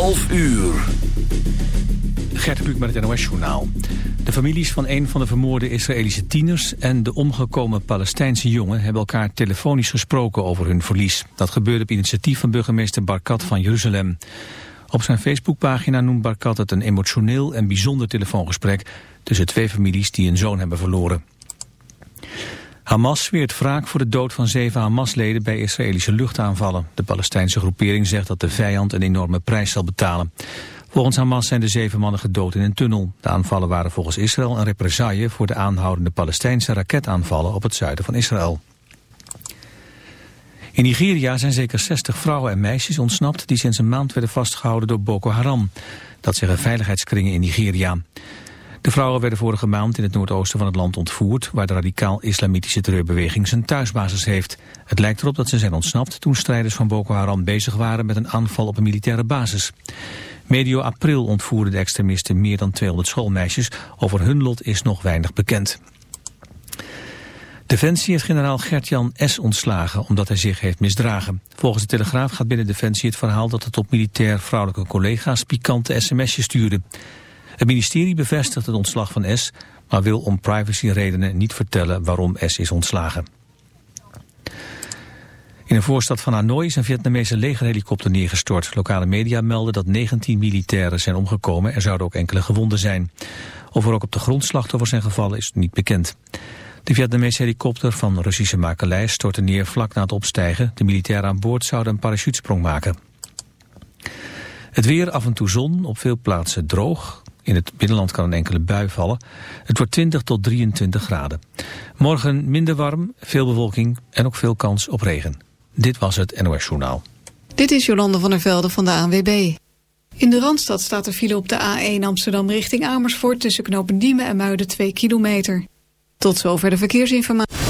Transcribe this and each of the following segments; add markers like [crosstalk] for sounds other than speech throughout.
11 uur. Gert Kluk met het NOS-journaal. De families van een van de vermoorde Israëlische tieners... en de omgekomen Palestijnse jongen hebben elkaar telefonisch gesproken over hun verlies. Dat gebeurde op initiatief van burgemeester Barkat van Jeruzalem. Op zijn Facebookpagina noemt Barkat het een emotioneel en bijzonder telefoongesprek... tussen twee families die een zoon hebben verloren. Hamas zweert wraak voor de dood van zeven Hamas-leden bij Israëlische luchtaanvallen. De Palestijnse groepering zegt dat de vijand een enorme prijs zal betalen. Volgens Hamas zijn de zeven mannen gedood in een tunnel. De aanvallen waren volgens Israël een represaille voor de aanhoudende Palestijnse raketaanvallen op het zuiden van Israël. In Nigeria zijn zeker 60 vrouwen en meisjes ontsnapt die sinds een maand werden vastgehouden door Boko Haram. Dat zeggen veiligheidskringen in Nigeria. De vrouwen werden vorige maand in het noordoosten van het land ontvoerd... waar de radicaal-islamitische terreurbeweging zijn thuisbasis heeft. Het lijkt erop dat ze zijn ontsnapt toen strijders van Boko Haram bezig waren... met een aanval op een militaire basis. Medio april ontvoerden de extremisten meer dan 200 schoolmeisjes. Over hun lot is nog weinig bekend. Defensie heeft generaal Gert-Jan S. ontslagen omdat hij zich heeft misdragen. Volgens de Telegraaf gaat binnen Defensie het verhaal dat het op militair vrouwelijke collega's pikante sms'jes stuurde. Het ministerie bevestigt het ontslag van S, maar wil om privacyredenen niet vertellen waarom S is ontslagen. In een voorstad van Hanoi is een Vietnamese legerhelikopter neergestort. Lokale media melden dat 19 militairen zijn omgekomen. Er zouden ook enkele gewonden zijn. Of er ook op de grond slachtoffers zijn gevallen is niet bekend. De Vietnamese helikopter van Russische makelij stortte neer vlak na het opstijgen. De militairen aan boord zouden een parachutesprong maken. Het weer af en toe zon, op veel plaatsen droog. In het binnenland kan een enkele bui vallen. Het wordt 20 tot 23 graden. Morgen minder warm, veel bewolking en ook veel kans op regen. Dit was het NOS Journaal. Dit is Jolande van der Velde van de ANWB. In de Randstad staat er file op de A1 Amsterdam richting Amersfoort... tussen knopen Diemen en Muiden 2 kilometer. Tot zover de verkeersinformatie.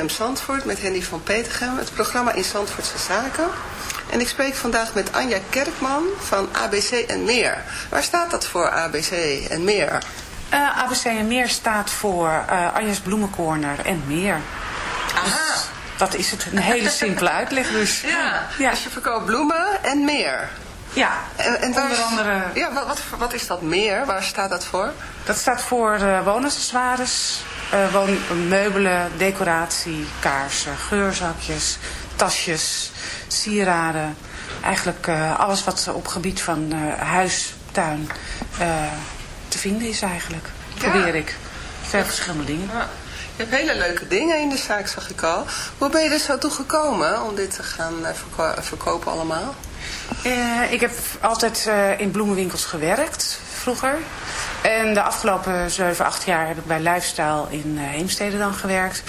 CFM Zandvoort met Henny van Petergem, het programma in Zandvoortse Zaken. En ik spreek vandaag met Anja Kerkman van ABC en Meer. Waar staat dat voor, ABC en Meer? Eh, ABC en Meer staat voor eh Anja's Bloemencorner en Meer. Aha. Dat is het, een hele simpele [laughs] uitleg dus. Ja, Ja. dus je verkoopt bloemen en meer. Ja, En, onder andere, Ja, wat, wat, wat is dat meer? Waar staat dat voor? dat staat voor eh woonaccessoires, eh woonmeubelen, decoratie, kaarsen, geurzakjes, tasjes, sieraden. Eigenlijk eh, alles wat op gebied van eh, huis, tuin te vinden is eigenlijk. Probeer ik. Veel verschillende dingen. Ja. Je hebt hele leuke dingen in de zaak, zag ik al. Hoe ben je er zo toe gekomen om dit te gaan verko- verkopen allemaal? Ik heb altijd in bloemenwinkels gewerkt, vroeger. En de afgelopen 7, 8 jaar heb ik bij Lifestyle in eh, Heemstede dan gewerkt.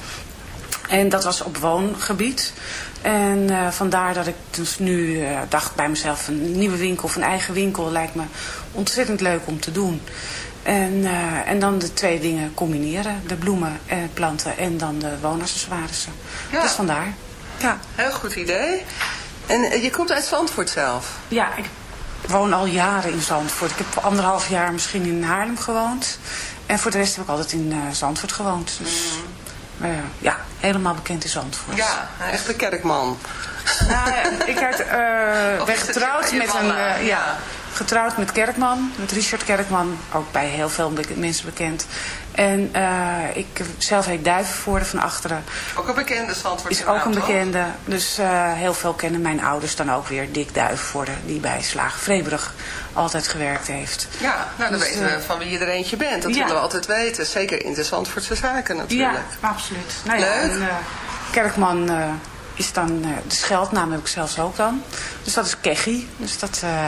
En dat was op woongebied. En eh, vandaar dat ik dus nu eh, dacht bij mezelf... een nieuwe winkel of een eigen winkel lijkt me ontzettend leuk om te doen. En, en dan de twee dingen combineren. De bloemen en planten en dan de woonaccessoires. Ja. Dus vandaar. Ja. Heel goed idee. En je komt uit Zandvoort zelf? Ja, ik woon al jaren in Zandvoort. Ik heb anderhalf jaar misschien in Haarlem gewoond. En voor de rest heb ik altijd in eh, Zandvoort gewoond. Dus eh, ja, helemaal bekend in Zandvoort. Ja, een echte kerkman. Nou, ik werd, [laughs] Of ben is het getrouwd je- je met een... ja, getrouwd met Kerkman, met Richard Kerkman. Ook bij heel veel mensen bekend. En eh, ik zelf heet Duivenvoorde van achteren. Ook een bekende Zandvoortse Is ook een bekende. Dus eh, heel veel kennen mijn ouders dan ook weer. Dick Duivenvoorde, die bij Slaag Vreebrug altijd gewerkt heeft. Ja, nou dan Dus, weten we eh, van wie je er eentje bent. Dat ja. willen we altijd weten. Zeker in de Zandvoortse zaken natuurlijk. Ja, absoluut. Nou ja, Leuk. en, eh, Kerkman is dan, eh, de scheldnaam heb ik zelfs ook dan. Dus dat is Keggy. Dus dat, eh,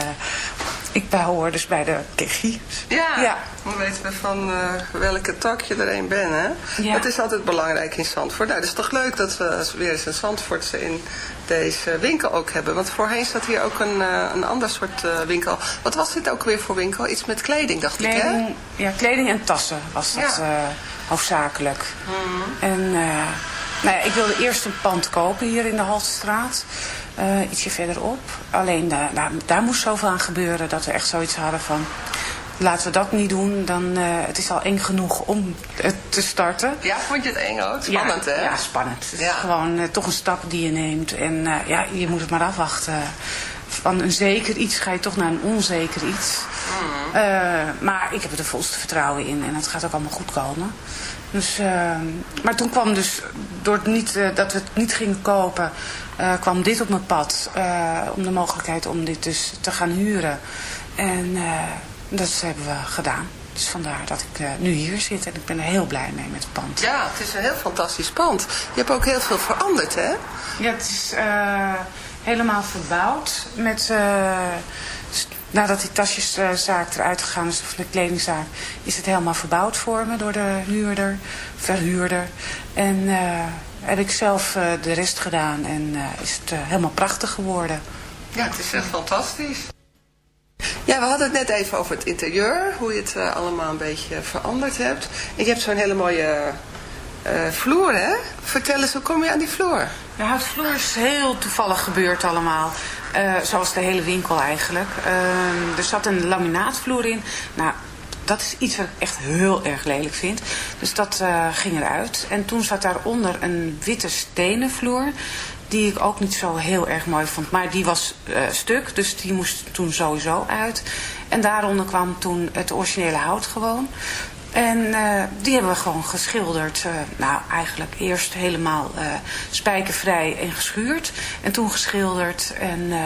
ik behoor dus bij de Keggy. Ja, Ja. dan weten we van eh, welke tak je er een bent. Hè? Ja. Dat is altijd belangrijk in Zandvoort. Nou, het is toch leuk dat we weer eens een Zandvoortse in deze winkel ook hebben. Want voorheen zat hier ook een, een ander soort winkel. Wat was dit ook weer voor winkel? Iets met kleding, dacht ik, hè? Ja, kleding en tassen was dat Ja. hoofdzakelijk. En eh, nou ja, ik wilde eerst een pand kopen hier in de Haltestraat. eh, ietsje verderop. Alleen nou, daar moest zoveel aan gebeuren dat we echt zoiets hadden van... Laten we dat niet doen, dan eh, het is al eng genoeg om het te starten. Ja, vond je het eng ook? Spannend, ja, hè? Ja, spannend. Het Ja. is gewoon toch een stap die je neemt. En ja, je moet het maar afwachten. Van een zeker iets ga je toch naar een onzeker iets. Eh, maar ik heb er de volste vertrouwen in. En het gaat ook allemaal goed komen. Dus, eh, maar toen kwam dus, door het niet, eh, dat we het niet gingen kopen, kwam dit op mijn pad. om de mogelijkheid om dit dus te gaan huren. En dat hebben we gedaan. Dus vandaar dat ik nu hier zit. En ik ben er heel blij mee met het pand. Ja, het is een heel fantastisch pand. Je hebt ook heel veel veranderd, hè? Ja, het is helemaal verbouwd. Met, nadat die tasjeszaak eruit gegaan is, of de kledingzaak, is het helemaal verbouwd voor me door de huurder, verhuurder. En eh, heb ik zelf eh, de rest gedaan en eh, is het eh, helemaal prachtig geworden. Ja, het is echt fantastisch. Ja, we hadden het net even over het interieur, hoe je het eh, allemaal een beetje veranderd hebt. En je hebt zo'n hele mooie eh, vloer, hè? Vertel eens, hoe kom je aan die vloer? De houtvloer is heel toevallig gebeurd allemaal. Eh, zoals de hele winkel eigenlijk. Ehm, er zat een laminaatvloer in. Nou, dat is iets wat ik echt heel erg lelijk vind. Dus dat eh, ging eruit. En toen zat daaronder een witte stenen vloer. Die ik ook niet zo heel erg mooi vond. Maar die was eh, stuk, dus die moest toen sowieso uit. En daaronder kwam toen het originele hout gewoon. En eh, die hebben we gewoon geschilderd. eh, nou, eigenlijk eerst helemaal eh, spijkervrij en geschuurd. En toen geschilderd. En eh,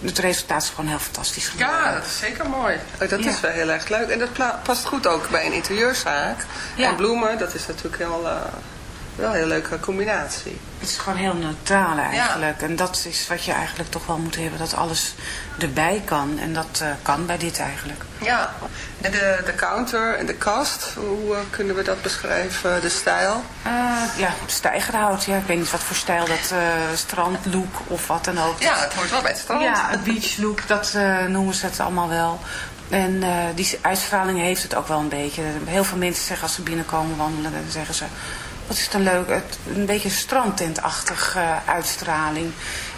het resultaat is gewoon heel fantastisch geworden. Ja, dat is zeker mooi. Oh, dat Ja. is wel heel erg leuk. En dat past goed ook bij een interieurzaak. Ja. En bloemen, dat is natuurlijk heel, eh, wel een heel leuke combinatie. Het is gewoon heel neutraal eigenlijk. En dat is wat je eigenlijk toch wel moet hebben. Dat alles erbij kan. En dat eh, kan bij dit eigenlijk. Ja, en de, de counter en de kast, hoe eh, kunnen we dat beschrijven? De stijl? Eh, ja, stijgerhout. Ja, ik weet niet wat voor stijl dat strandlook of wat dan ook. Ja, het hoort wel bij het strand. Ja, het beachlook, dat noemen ze het allemaal wel. En die uitstraling heeft het ook wel een beetje. Heel veel mensen zeggen als ze binnenkomen wandelen, dan zeggen ze... wat is het een leuk, het, een beetje strandtentachtig eh, uitstraling.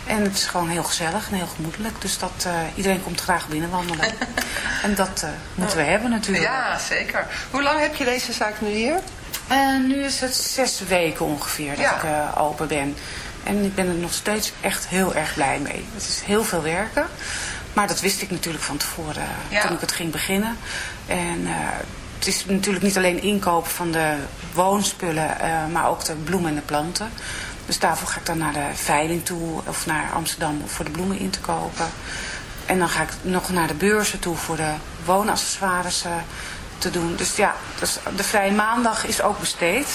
En het is gewoon heel gezellig en heel gemoedelijk. Dus dat, eh, iedereen komt graag binnenwandelen. [laughs] en dat eh, moeten we hebben natuurlijk. Ja, zeker. Hoe lang heb je deze zaak nu hier? En nu is het zes weken ongeveer dat Ja. ik open ben. En ik ben er nog steeds echt heel erg blij mee. Het is heel veel werken. Maar dat wist ik natuurlijk van tevoren Ja. toen ik het ging beginnen. En het is natuurlijk niet alleen inkopen van de woonspullen, eh, maar ook de bloemen en de planten. Dus daarvoor ga ik dan naar de veiling toe of naar Amsterdam voor de bloemen in te kopen. En dan ga ik nog naar de beurzen toe voor de woonaccessoires eh, te doen. Dus ja, dus de vrije maandag is ook besteed.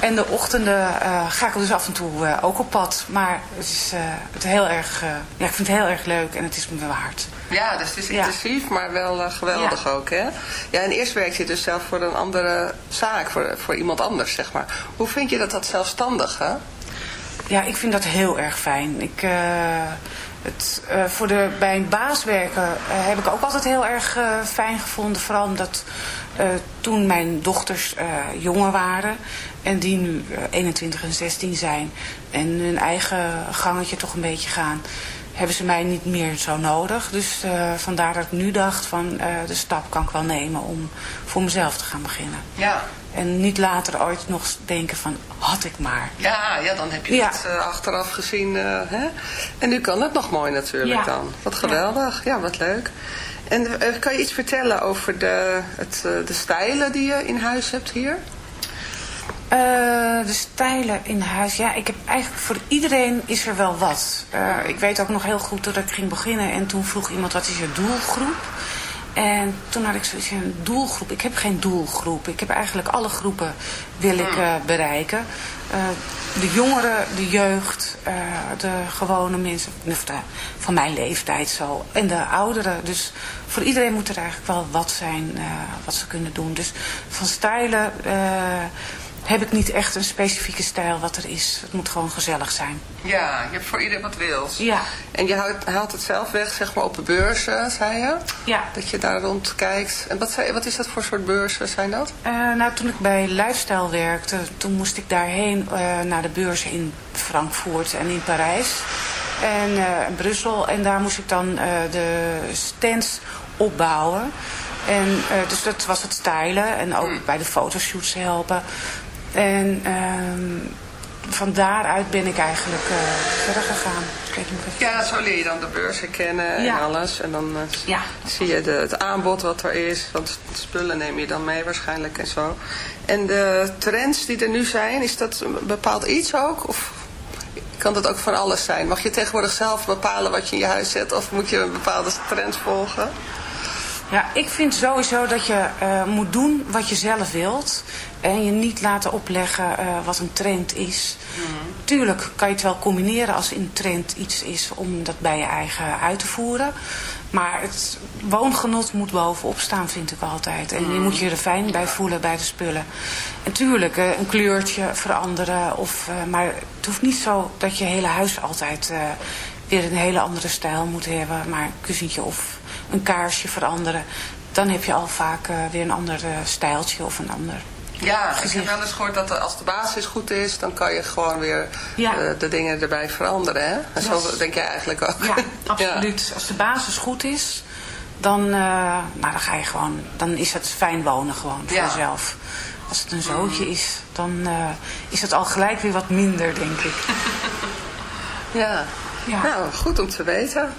En de ochtenden eh, ga ik dus af en toe eh, ook op pad. Maar het is eh, het heel erg, ja, ik vind het heel erg leuk en het is me waard. Ja, dus het is Ja. intensief, maar wel geweldig Ja. ook, hè? Ja, en eerst werkte je dus zelf voor een andere zaak, voor, voor iemand anders, zeg maar. Hoe vind je dat dat zelfstandig, hè? Ja, ik vind dat heel erg fijn. Ik, het, eh, voor de, bij een baas werken eh, heb ik ook altijd heel erg eh, fijn gevonden. Vooral omdat toen mijn dochters jonger waren en die nu eh, 21 en 16 zijn en hun eigen gangetje toch een beetje gaan, hebben ze mij niet meer zo nodig. Dus eh, vandaar dat ik nu dacht van eh, de stap kan ik wel nemen om voor mezelf te gaan beginnen. Ja. En niet later ooit nog denken van had ik maar. Ja, ja, dan heb je Ja. het eh, achteraf gezien, hè? En nu kan het nog mooi natuurlijk Ja. dan. Wat geweldig, ja, wat leuk. En kan je iets vertellen over de, het, de stijlen die je in huis hebt hier? Eh, de stijlen in huis. Ja, ik heb eigenlijk voor iedereen is er wel wat. Eh, ik weet ook nog heel goed dat ik ging beginnen en toen vroeg iemand wat is je doelgroep. En toen had ik zoiets een doelgroep. Ik heb geen doelgroep. Ik heb eigenlijk alle groepen wil ik eh, bereiken. De jongeren, de jeugd, de gewone mensen de, van mijn leeftijd zo. En de ouderen. Dus voor iedereen moet er eigenlijk wel wat zijn wat ze kunnen doen. Dus van stijlen heb ik niet echt een specifieke stijl wat er is. Het moet gewoon gezellig zijn. Ja, je hebt voor iedereen wat wils. Ja. En je haalt, haalt het zelf weg, zeg maar, op de beurzen, zei je? Ja. Dat je daar rond kijkt. En wat, zei- wat is dat voor soort beurzen, zijn dat? Eh, nou, toen ik bij Lifestyle werkte, toen moest ik daarheen eh, naar de beurzen in Frankfurt en in Parijs en eh, Brussel. En daar moest ik dan de stands opbouwen. En, dus dat was het stylen en ook bij de fotoshoots helpen. En ehm, van daaruit ben ik eigenlijk eh, verder gegaan. Ja, zo leer je dan de beurs herkennen Ja. en alles. En dan eh, Ja. zie je de, het aanbod wat er is. Want spullen neem je dan mee waarschijnlijk en zo. En de trends die er nu zijn, is dat een bepaald iets ook? Of kan dat ook van alles zijn? Mag je tegenwoordig zelf bepalen wat je in je huis zet? Of moet je een bepaalde trend volgen? Ja, ik vind sowieso dat je eh, moet doen wat je zelf wilt. En je niet laten opleggen eh, wat een trend is. Tuurlijk kan je het wel combineren als een trend iets is om dat bij je eigen uit te voeren. Maar het woongenot moet bovenop staan, vind ik altijd. En je moet je er fijn bij voelen bij de spullen. En tuurlijk, eh, een kleurtje veranderen. Of, maar het hoeft niet zo dat je hele huis altijd weer een hele andere stijl moet hebben. Maar een kussentje of een kaarsje veranderen. Dan heb je al vaak eh, weer een ander eh, stijltje of een ander. Ja, ik heb Gezicht. wel eens gehoord dat als de basis goed is, dan kan je gewoon weer Ja. eh, de dingen erbij veranderen. Hè? En zo denk jij eigenlijk ook. [laughs] Ja, absoluut. Als de basis goed is, dan, nou, dan ga je gewoon, dan is het fijn wonen gewoon voor Ja. jezelf. Als het een zootje is, dan is het al gelijk weer wat minder, denk ik. [laughs] Ja. Ja. Nou, goed om te weten.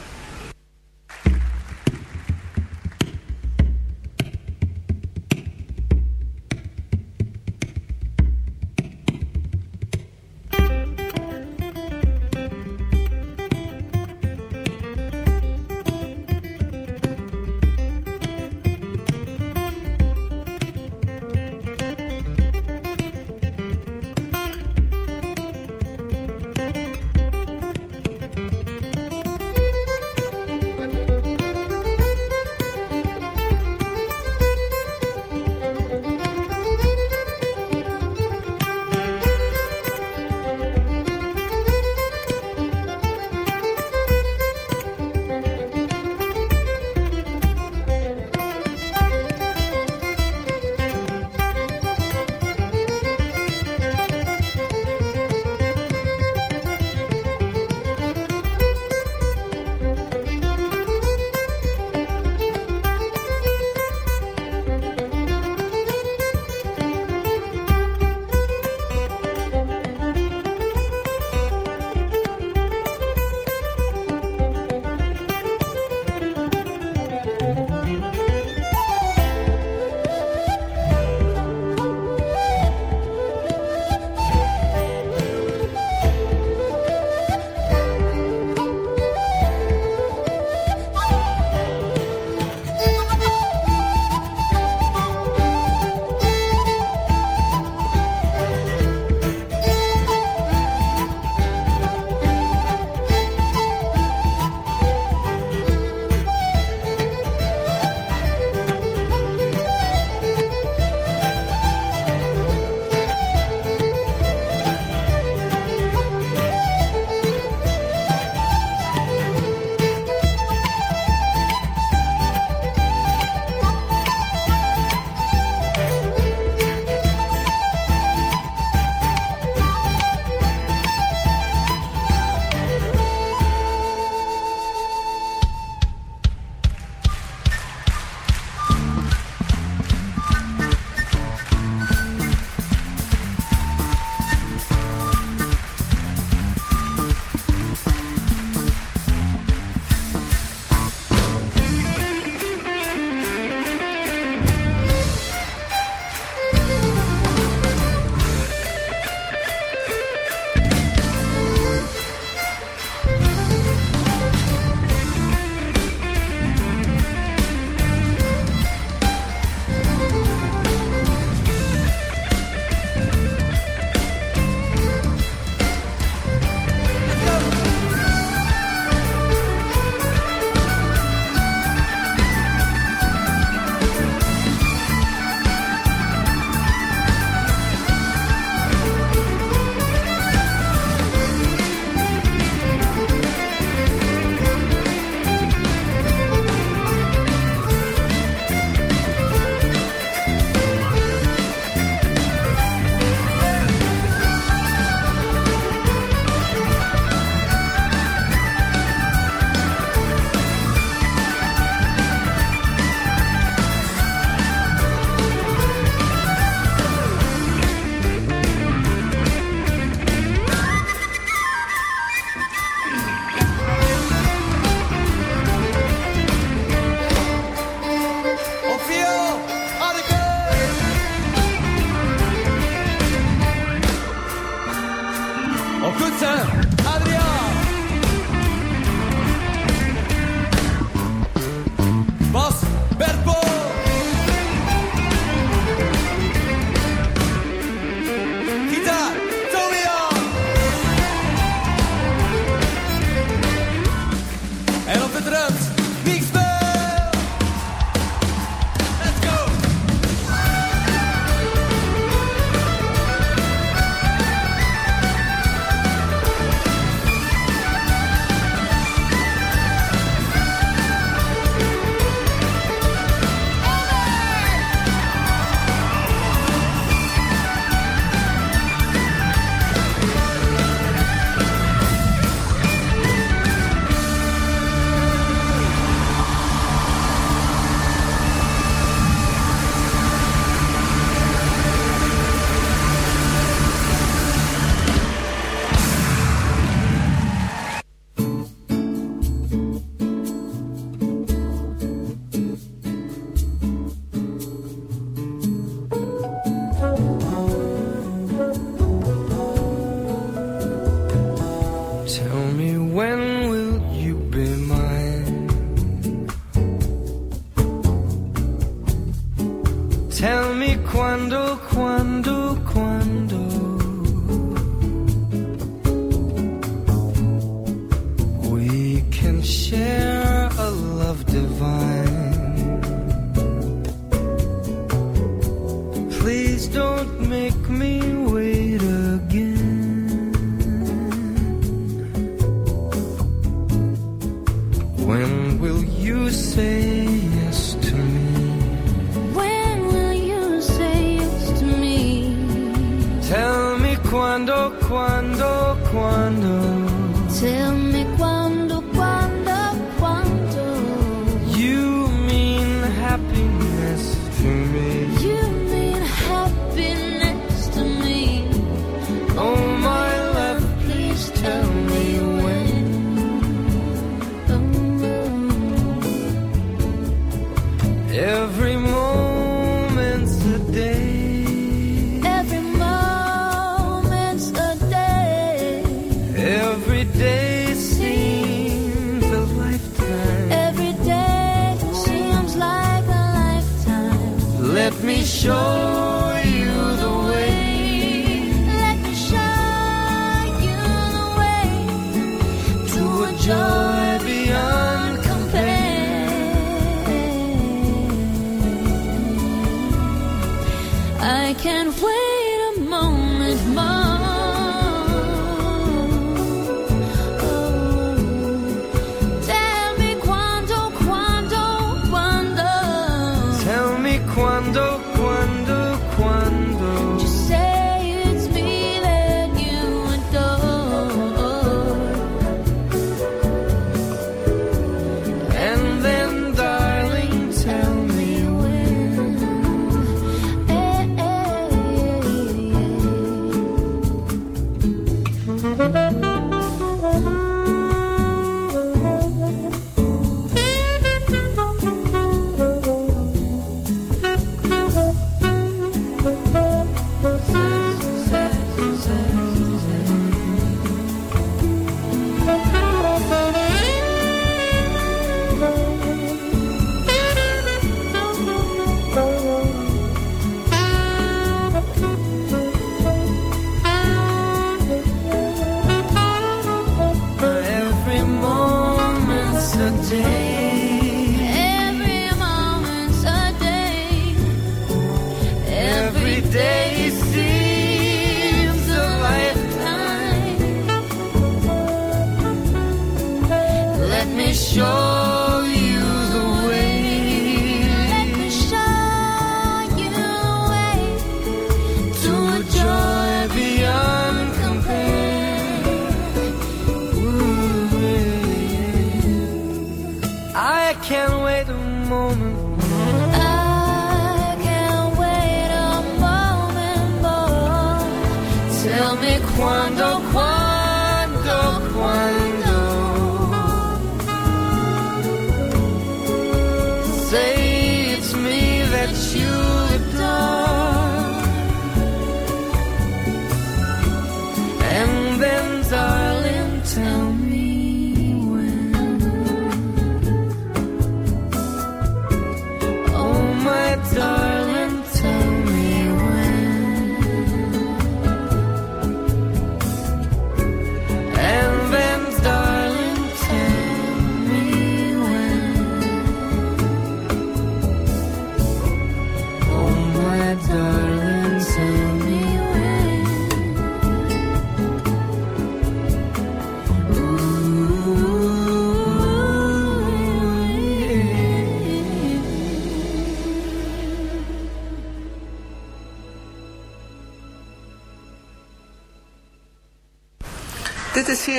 touch you.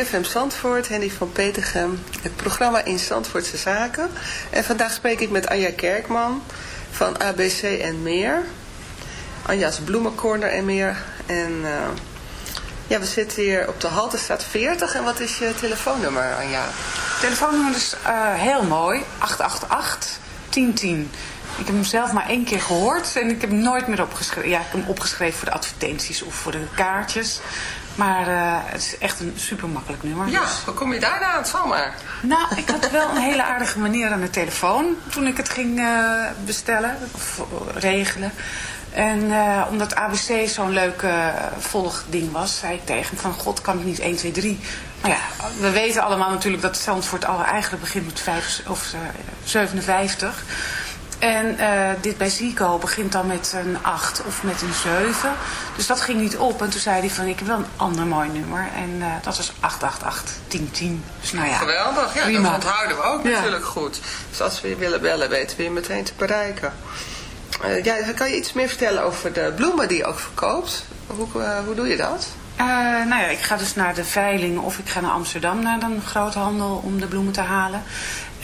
CFM Zandvoort, Henny van Petegem, het programma In Zandvoortse Zaken. En vandaag spreek ik met Anja Kerkman van ABC en meer. Anja's Bloemencorner en meer. En eh, ja, we zitten hier op de Haltestraat 40. En wat is je telefoonnummer, Anja? Telefoonnummer is eh, heel mooi. 888 1010. Ik heb hem zelf maar één keer gehoord en ik heb hem nooit meer opgeschreven. Ja, ik heb hem opgeschreven voor de advertenties of voor de kaartjes. Maar eh, het is echt een super makkelijk nummer. Ja, Dus- hoe kom je daarna aan? Zomaar. Nou, ik had wel een hele aardige manier aan de telefoon toen ik het ging eh, bestellen of eh, regelen. En omdat ABC zo'n leuk volgding was, zei ik tegen hem van god kan ik niet 1, 2, 3. Maar ja, we weten allemaal natuurlijk dat Zandvoort al eigenlijk begint met 5 of eh, 57. En eh, dit bij Zico begint dan met een 8 of met een 7. Dus dat ging niet op. En toen zei hij van ik heb wel een ander mooi nummer. En eh, dat was 888 1010. Dus nou ja, Geweldig. Ja, prima. dat onthouden we ook Ja. natuurlijk goed. Dus als we je willen bellen, weten we je meteen te bereiken. Eh, ja, kan je iets meer vertellen over de bloemen die je ook verkoopt? Hoe, hoe doe je dat? Nou ja, ik ga dus naar de veiling of ik ga naar Amsterdam naar een groothandel om de bloemen te halen.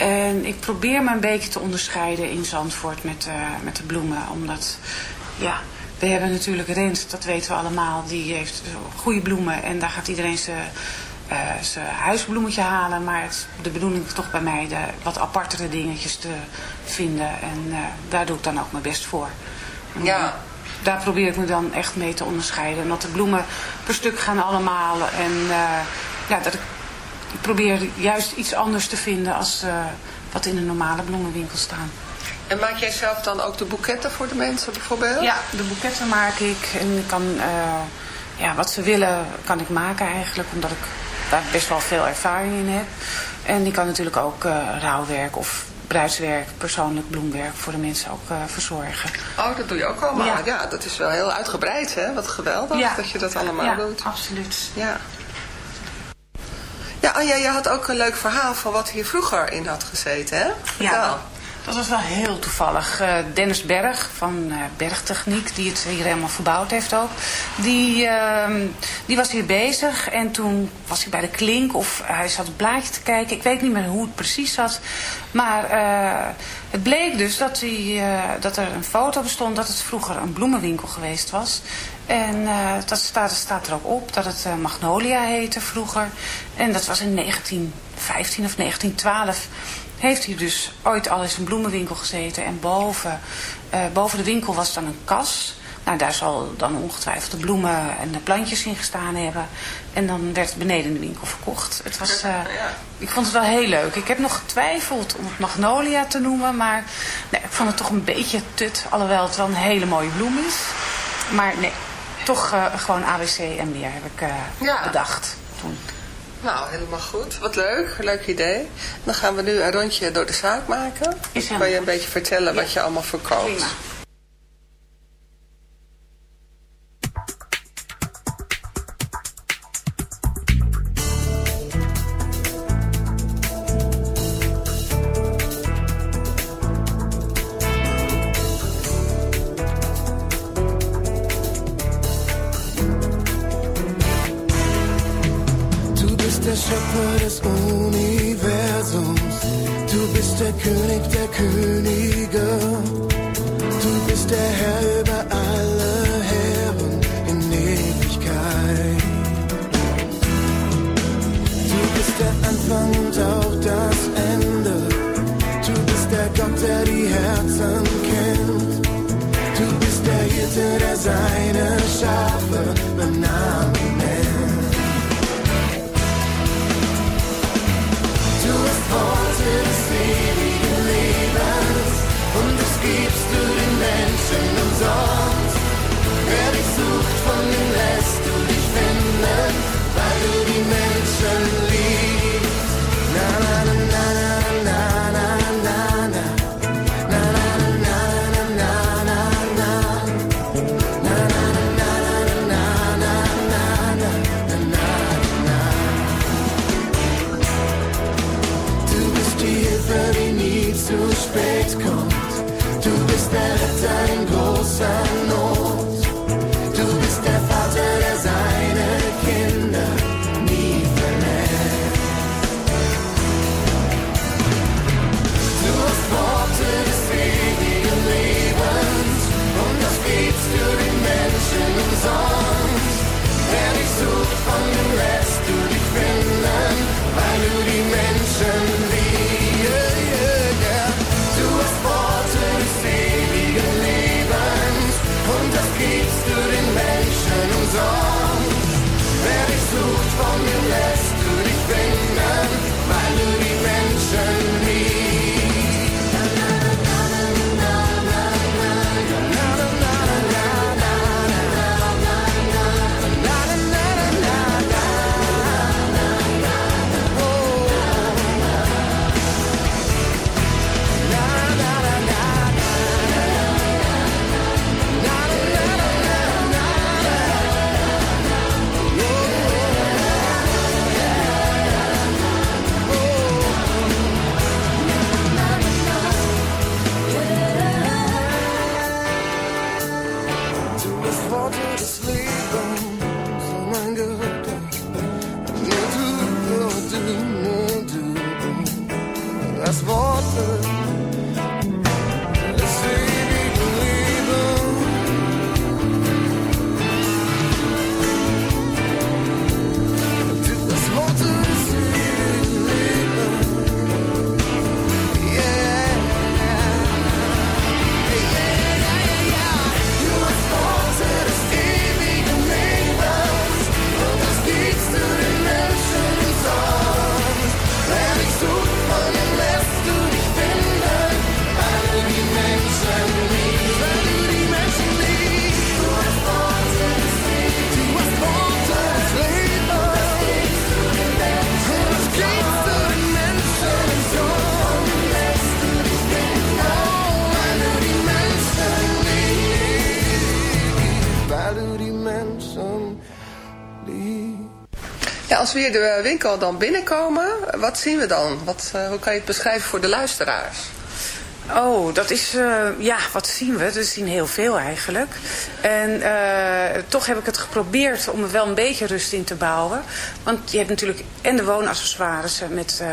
En ik probeer me een beetje te onderscheiden in Zandvoort met, eh, met de bloemen. Omdat, ja, we hebben natuurlijk Rent, dat weten we allemaal. Die heeft goede bloemen en daar gaat iedereen zijn eh, zijn huisbloemetje halen. Maar het, de bedoeling is toch bij mij de wat apartere dingetjes te vinden. En eh, daar doe ik dan ook mijn best voor. En, Ja. daar probeer ik me dan echt mee te onderscheiden. En dat de bloemen per stuk gaan allemaal. En ja, dat ik, ik probeer juist iets anders te vinden als eh, wat in een normale bloemenwinkel staan. En maak jij zelf dan ook de boeketten voor de mensen bijvoorbeeld? Ja, de boeketten maak ik. En ik kan, eh, ja, wat ze willen kan ik maken eigenlijk. Omdat ik daar best wel veel ervaring in heb. En ik kan natuurlijk ook rouwwerk of bruidswerk, persoonlijk bloemwerk voor de mensen ook verzorgen. Oh, dat doe je ook allemaal. Ja. Ja. dat is wel heel uitgebreid, hè? Wat geweldig dat je dat allemaal ja, doet. absoluut. Ja. Ja, Anja, je had ook een leuk verhaal van wat hier vroeger in had gezeten, hè? Vertel. Ja, dat was wel heel toevallig. Eh, Dennis Berg van eh, Bergtechniek, die het hier helemaal verbouwd heeft ook. Die, ehm, die was hier bezig en toen was hij bij de klink of hij zat het blaadje te kijken. Ik weet niet meer hoe het precies zat. Maar eh, het bleek dus dat, hij, dat er een foto bestond dat het vroeger een bloemenwinkel geweest was. En eh, dat staat, staat er ook op dat het eh, Magnolia heette vroeger. En dat was in 1915 of 1912 heeft hij dus ooit al eens een bloemenwinkel gezeten. En boven, eh, boven de winkel was dan een kas. Nou, daar zal dan ongetwijfeld de bloemen en de plantjes in gestaan hebben. En dan werd beneden in de winkel verkocht. Het was, ik vond het wel heel leuk. Ik heb nog getwijfeld om het Magnolia te noemen. Maar nee, ik vond het toch een beetje tut. Alhoewel het wel een hele mooie bloem is. Maar nee, toch eh, gewoon ABC en meer heb ik eh, Ja. bedacht toen. Nou, helemaal goed. Wat leuk. Leuk idee. Dan gaan we nu een rondje door de zaak maken. Is Dan kan je een beetje vertellen wat je allemaal verkoopt. Prima. Der Könige. Du bist der Herr über alle Herren in Ewigkeit. Du bist der Anfang und auch das Ende. Du bist der Gott, der die Herzen kennt. Du bist der Hirte, der seine Schafe zu spät kommt. Du bist der Retter in großer Not. Als we hier de winkel dan binnenkomen, wat zien we dan? Wat, eh, hoe kan je het beschrijven voor de luisteraars? Oh, dat is, eh, ja, wat zien we? We zien heel veel eigenlijk. En eh, toch heb ik het geprobeerd om er wel een beetje rust in te bouwen. Want je hebt natuurlijk en de woonaccessoires met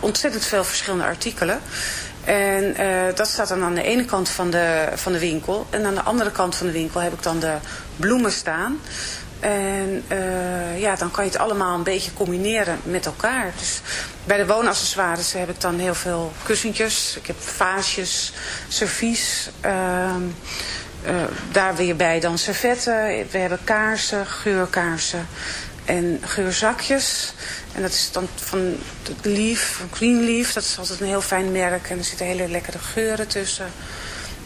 ontzettend veel verschillende artikelen. En dat staat dan aan de ene kant van de, van de winkel. En aan de andere kant van de winkel heb ik dan de bloemen staan. En eh, ja, dan kan je het allemaal een beetje combineren met elkaar. Dus bij de woonaccessoires heb ik dan heel veel kussentjes. Ik heb vaasjes, servies. ehm, eh, daar weer bij dan servetten. We hebben kaarsen, geurkaarsen en geurzakjes. En dat is dan van het Leaf, van Green Leaf. Dat is altijd een heel fijn merk. En er zitten hele lekkere geuren tussen.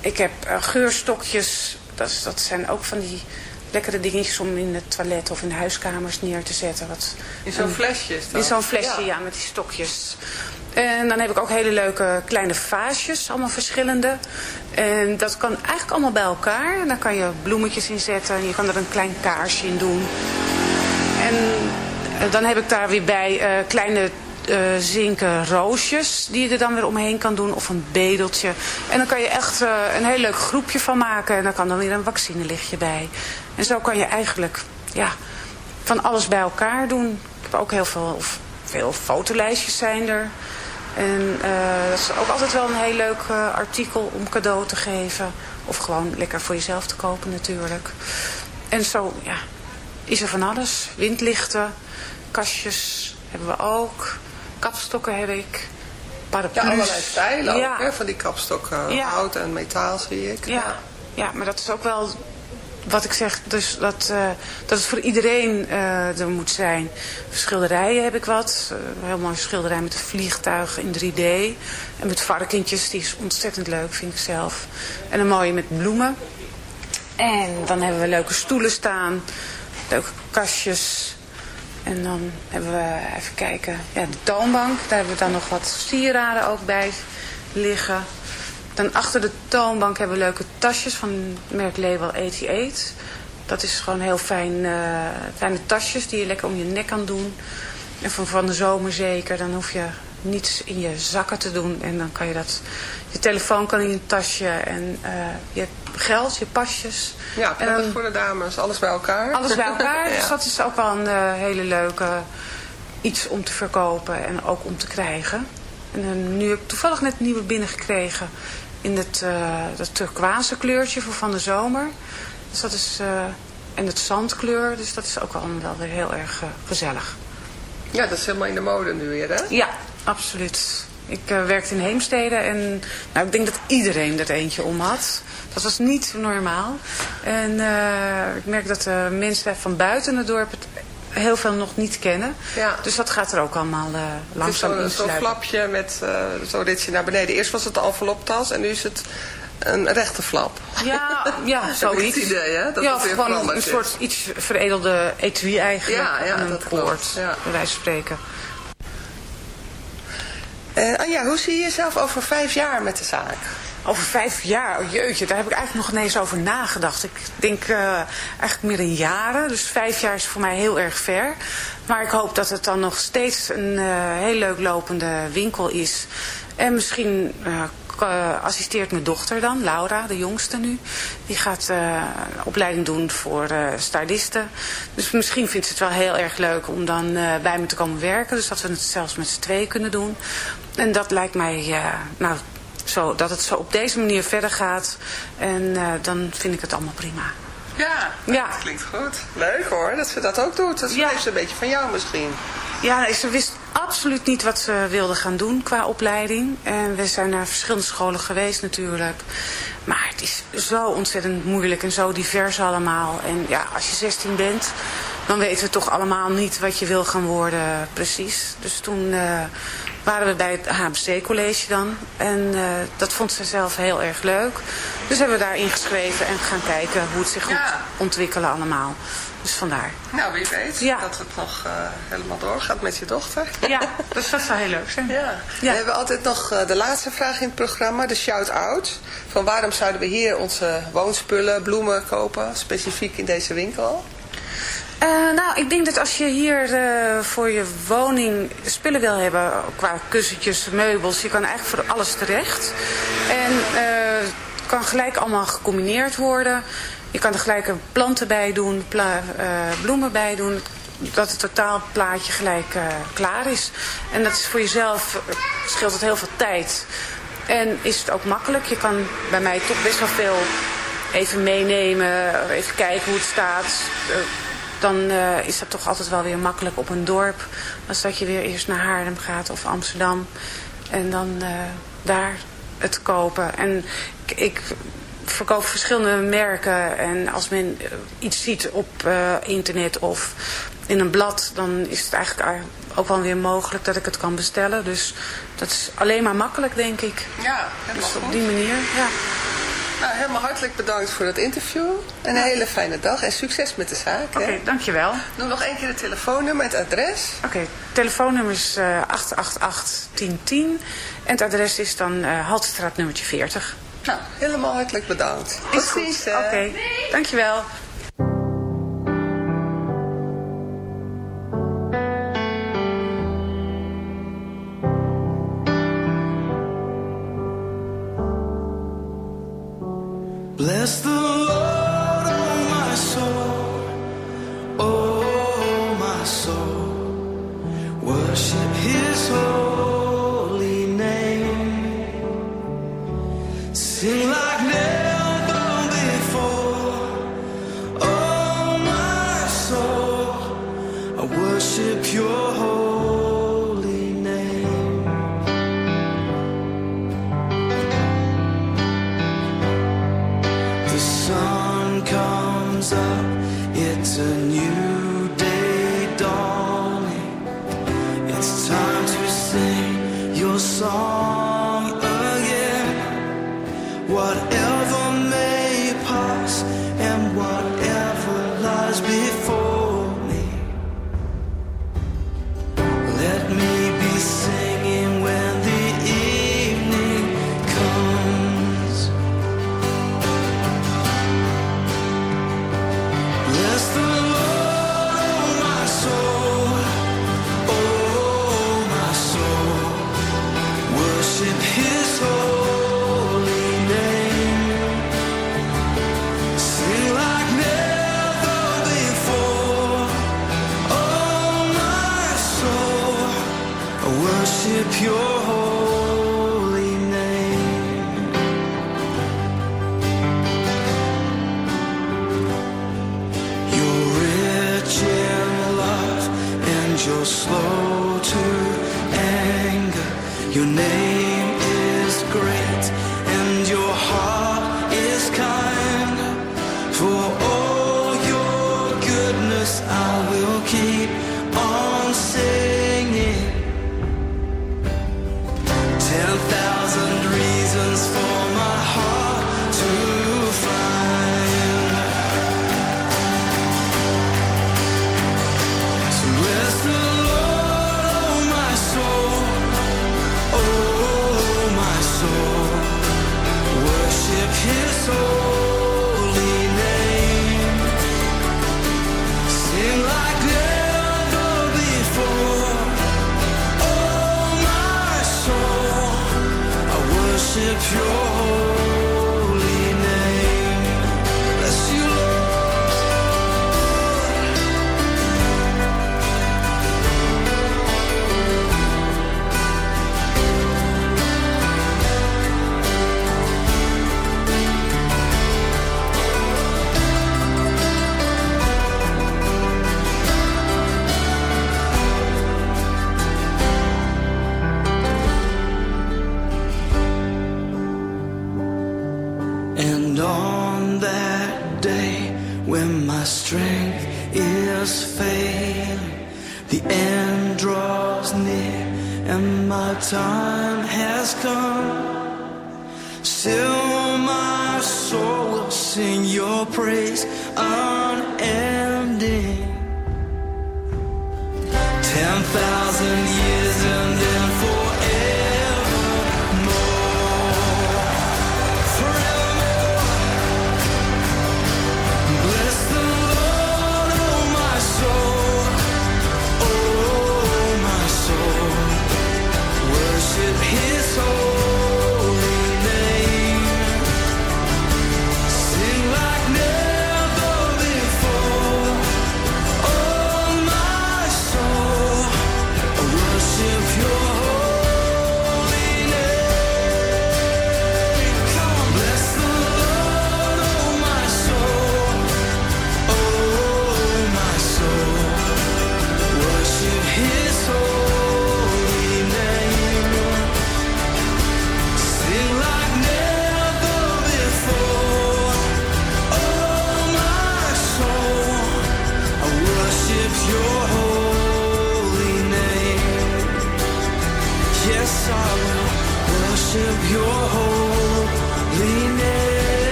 Ik heb eh, geurstokjes. Dat, dat zijn ook van die lekkere dingetjes om in het toilet of in de huiskamers neer te zetten. Wat, In zo'n flesje is dat? In zo'n flesje, ja. met die stokjes. En dan heb ik ook hele leuke kleine vaasjes, allemaal verschillende. En dat kan eigenlijk allemaal bij elkaar. En dan kan je bloemetjes in zetten en je kan er een klein kaarsje in doen. En eh, dan heb ik daar weer bij eh, kleine zinken roosjes die je er dan weer omheen kan doen. Of een bedeltje. En dan kan je echt eh, een heel leuk groepje van maken. En dan kan dan weer een vaccinelichtje bij. En zo kan je eigenlijk ja, van alles bij elkaar doen. Ik heb ook heel veel, of veel fotolijstjes zijn er. En eh, dat is ook altijd wel een heel leuk eh, artikel om cadeau te geven. Of gewoon lekker voor jezelf te kopen natuurlijk. En zo, ja, is er van alles. Windlichten, kastjes hebben we ook. Kapstokken heb ik. Paraplu's. Ja, allerlei stijlen ook, hè? Van die kapstokken, Ja. hout en metaal zie ik. Ja, ja, maar dat is ook wel wat ik zeg, dus dat, eh, dat het voor iedereen eh, er moet zijn. Schilderijen heb ik wat. Een heel mooi schilderij met een vliegtuig in 3D. En met varkentjes, die is ontzettend leuk, vind ik zelf. En een mooie met bloemen. En dan hebben we leuke stoelen staan. Leuke kastjes. En dan hebben we, even kijken, ja, de toonbank. Daar hebben we dan nog wat sieraden ook bij liggen. Dan achter de toonbank hebben we leuke tasjes van het merk Label 88. Dat is gewoon heel fijn, eh, fijne tasjes die je lekker om je nek kan doen. En van, van de zomer zeker, dan hoef je niets in je zakken te doen. En dan kan je dat, je telefoon kan in je tasje en eh, je geld, je pasjes. Ja, En voor de dames. Alles bij elkaar. alles bij elkaar. [laughs] Ja. Dus dat is ook wel een eh, hele leuke iets om te verkopen en ook om te krijgen. En eh, nu heb ik toevallig net een nieuwe binnengekregen in het, eh dat turquoise kleurtje voor van de zomer. Dus dat is, eh, en het zandkleur, dus dat is ook wel, wel weer heel erg eh, gezellig. Ja, dat is helemaal in de mode nu weer, hè? Ja, absoluut. Ik eh, werkte in Heemstede en nou, ik denk dat iedereen er eentje om had. Dat was niet normaal. En eh, ik merk dat de mensen van buiten het dorp het heel veel nog niet kennen. Ja. Dus dat gaat er ook allemaal eh, is langzaam zo'n zo'n flapje met eh zo'n ritje naar beneden. Eerst was het de enveloptas en nu is het een rechte flap. Ja, [laughs] ja zoiets. het idee, hè? Dat ja, het gewoon een soort iets veredelde etui eigenlijk. Ja, ja, aan een dat klopt, ja. bij wijze van spreken. Eh Anja, hoe zie je jezelf over vijf jaar met de zaak? Over vijf jaar, oh jeetje, daar heb ik eigenlijk nog ineens over nagedacht. Ik denk eh, eigenlijk meer in jaren, dus vijf jaar is voor mij heel erg ver. Maar ik hoop dat het dan nog steeds een eh, heel leuk lopende winkel is. En misschien assisteert mijn dochter dan, Laura, de jongste nu. Die gaat opleiding doen voor eh stylisten. Dus misschien vindt ze het wel heel erg leuk om dan bij me te komen werken. Dus dat we het zelfs met z'n tweeën kunnen doen. En dat lijkt mij, eh, nou, zo, dat het zo op deze manier verder gaat. En eh, dan vind ik het allemaal prima. Ja, Ja. dat klinkt goed. Leuk hoor, dat ze dat ook doet. Dat Ja. ze een beetje van jou misschien. Ja, nee, ze wist absoluut niet wat ze wilde gaan doen qua opleiding. En we zijn naar verschillende scholen geweest natuurlijk. Maar het is zo ontzettend moeilijk en zo divers allemaal. En ja, als je 16 bent, dan weten we toch allemaal niet wat je wil gaan worden precies. Dus toen eh, waren we bij het HBC-college dan. En eh, dat vond ze zelf heel erg leuk. Dus hebben we daar ingeschreven en gaan kijken hoe het zich Ja. moet ontwikkelen allemaal. Dus vandaar. Nou, wie weet Ja. dat het nog eh, helemaal doorgaat met je dochter. Ja, dus dat zou heel leuk zijn. Ja. Ja. We hebben altijd nog eh, de laatste vraag in het programma, de shout-out. Van waarom zouden we hier onze woonspullen, bloemen kopen, specifiek in deze winkel? Eh, nou, ik denk dat als je hier eh, voor je woning spullen wil hebben, qua kussentjes, meubels, je kan eigenlijk voor alles terecht. En eh, het kan gelijk allemaal gecombineerd worden. Je kan er gelijk planten bij doen, eh, bloemen bij doen. Dat het totaalplaatje gelijk eh, klaar is. En dat is voor jezelf, eh, scheelt het heel veel tijd. En is het ook makkelijk. Je kan bij mij toch best wel veel even meenemen, even kijken hoe het staat. Dan eh, is dat toch altijd wel weer makkelijk op een dorp. Als dat je weer eerst naar Haarlem gaat of Amsterdam. En dan eh, daar het kopen. En ik, ik verkoop verschillende merken. En als men eh, iets ziet op internet of in een blad... dan is het eigenlijk ook wel weer mogelijk dat ik het kan bestellen. Dus dat is alleen maar makkelijk, denk ik. Ja, helemaal Dus op die manier, ja. Nou, helemaal hartelijk bedankt voor het interview. En een hele fijne dag en succes met de zaak. Oké, dankjewel. Doe nog één keer het telefoonnummer, het adres. Oké, telefoonnummer is eh 888-1010. En het adres is dan eh Haltestraat nummertje 40. Nou, helemaal hartelijk bedankt. Tot ziens. Oké, dankjewel. Bless the up, it's a new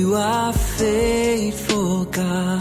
You are faithful, God.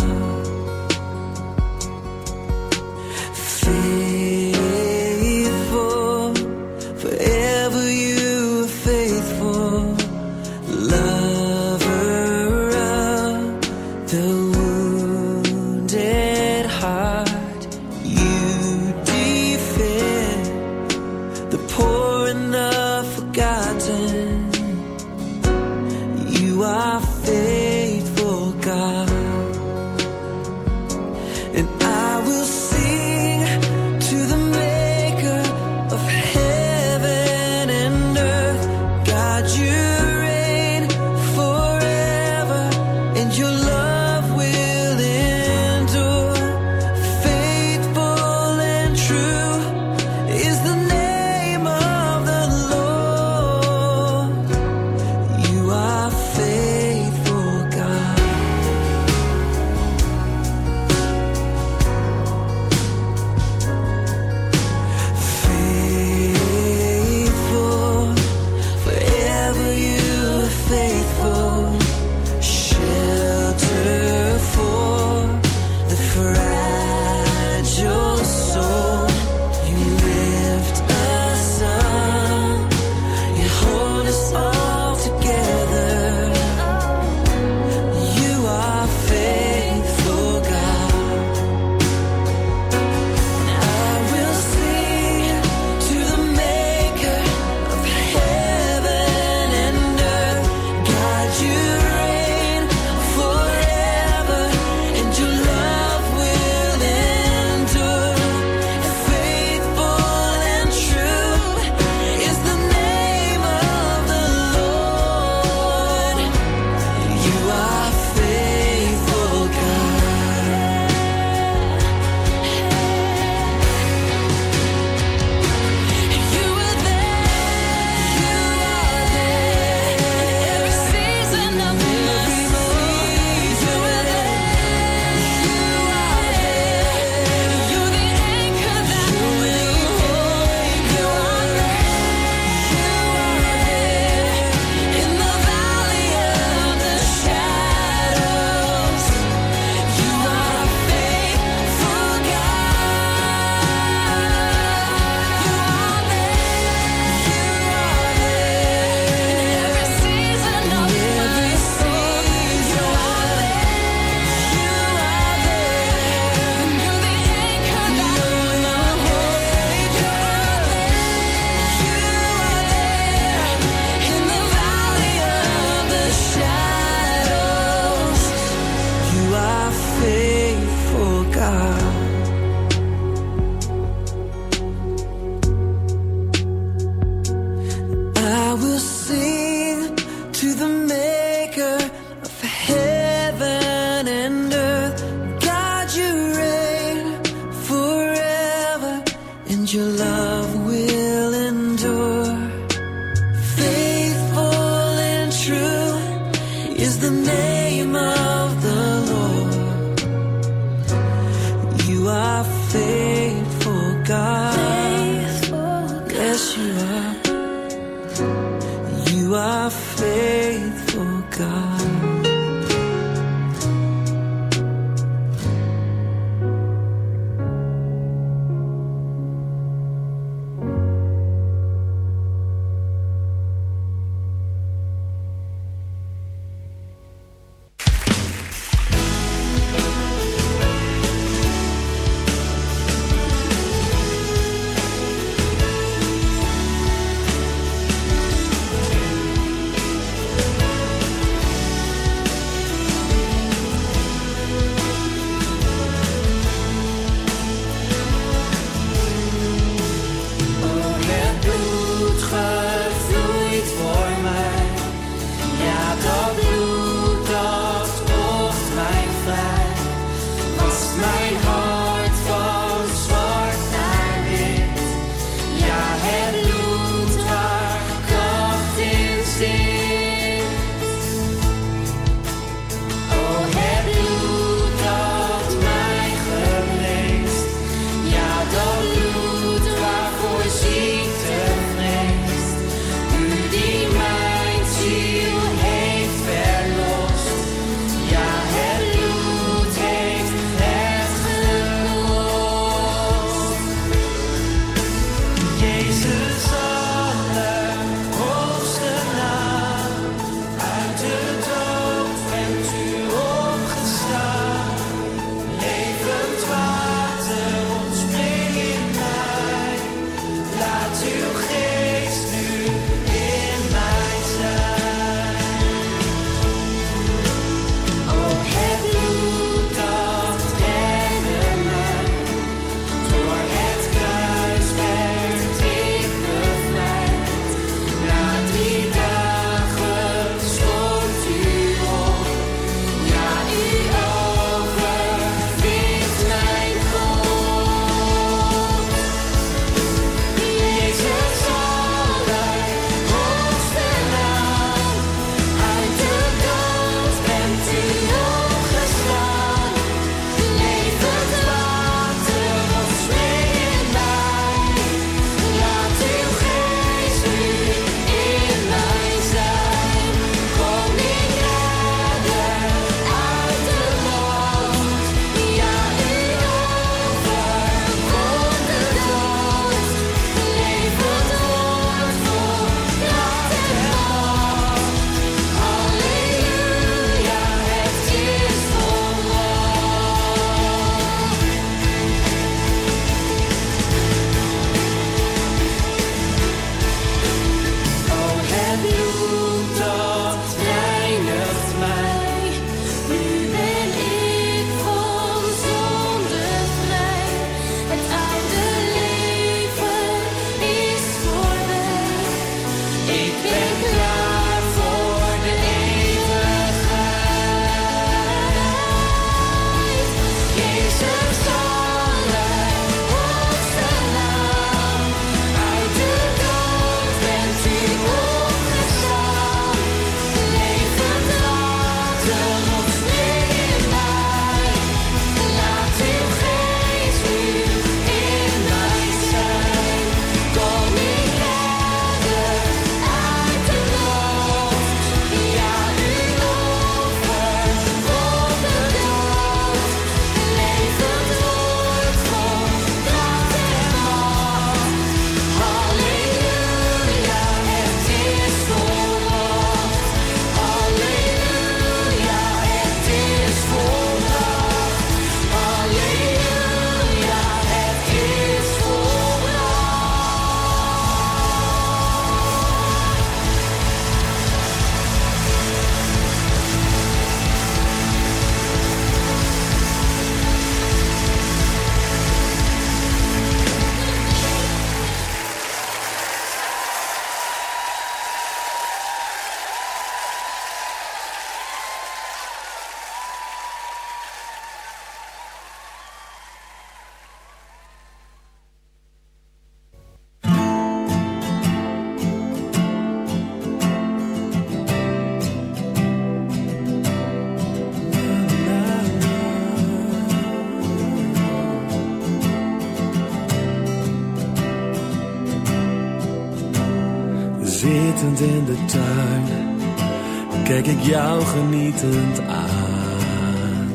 Ik jou genietend aan.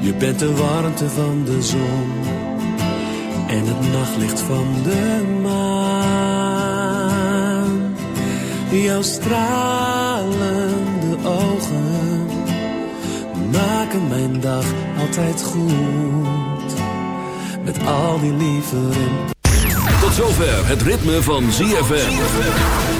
Je bent de warmte van de zon en het nachtlicht van de maan. Jouw stralende ogen maken mijn dag altijd goed. Met al die lieve en Tot zover het ritme van ZFM.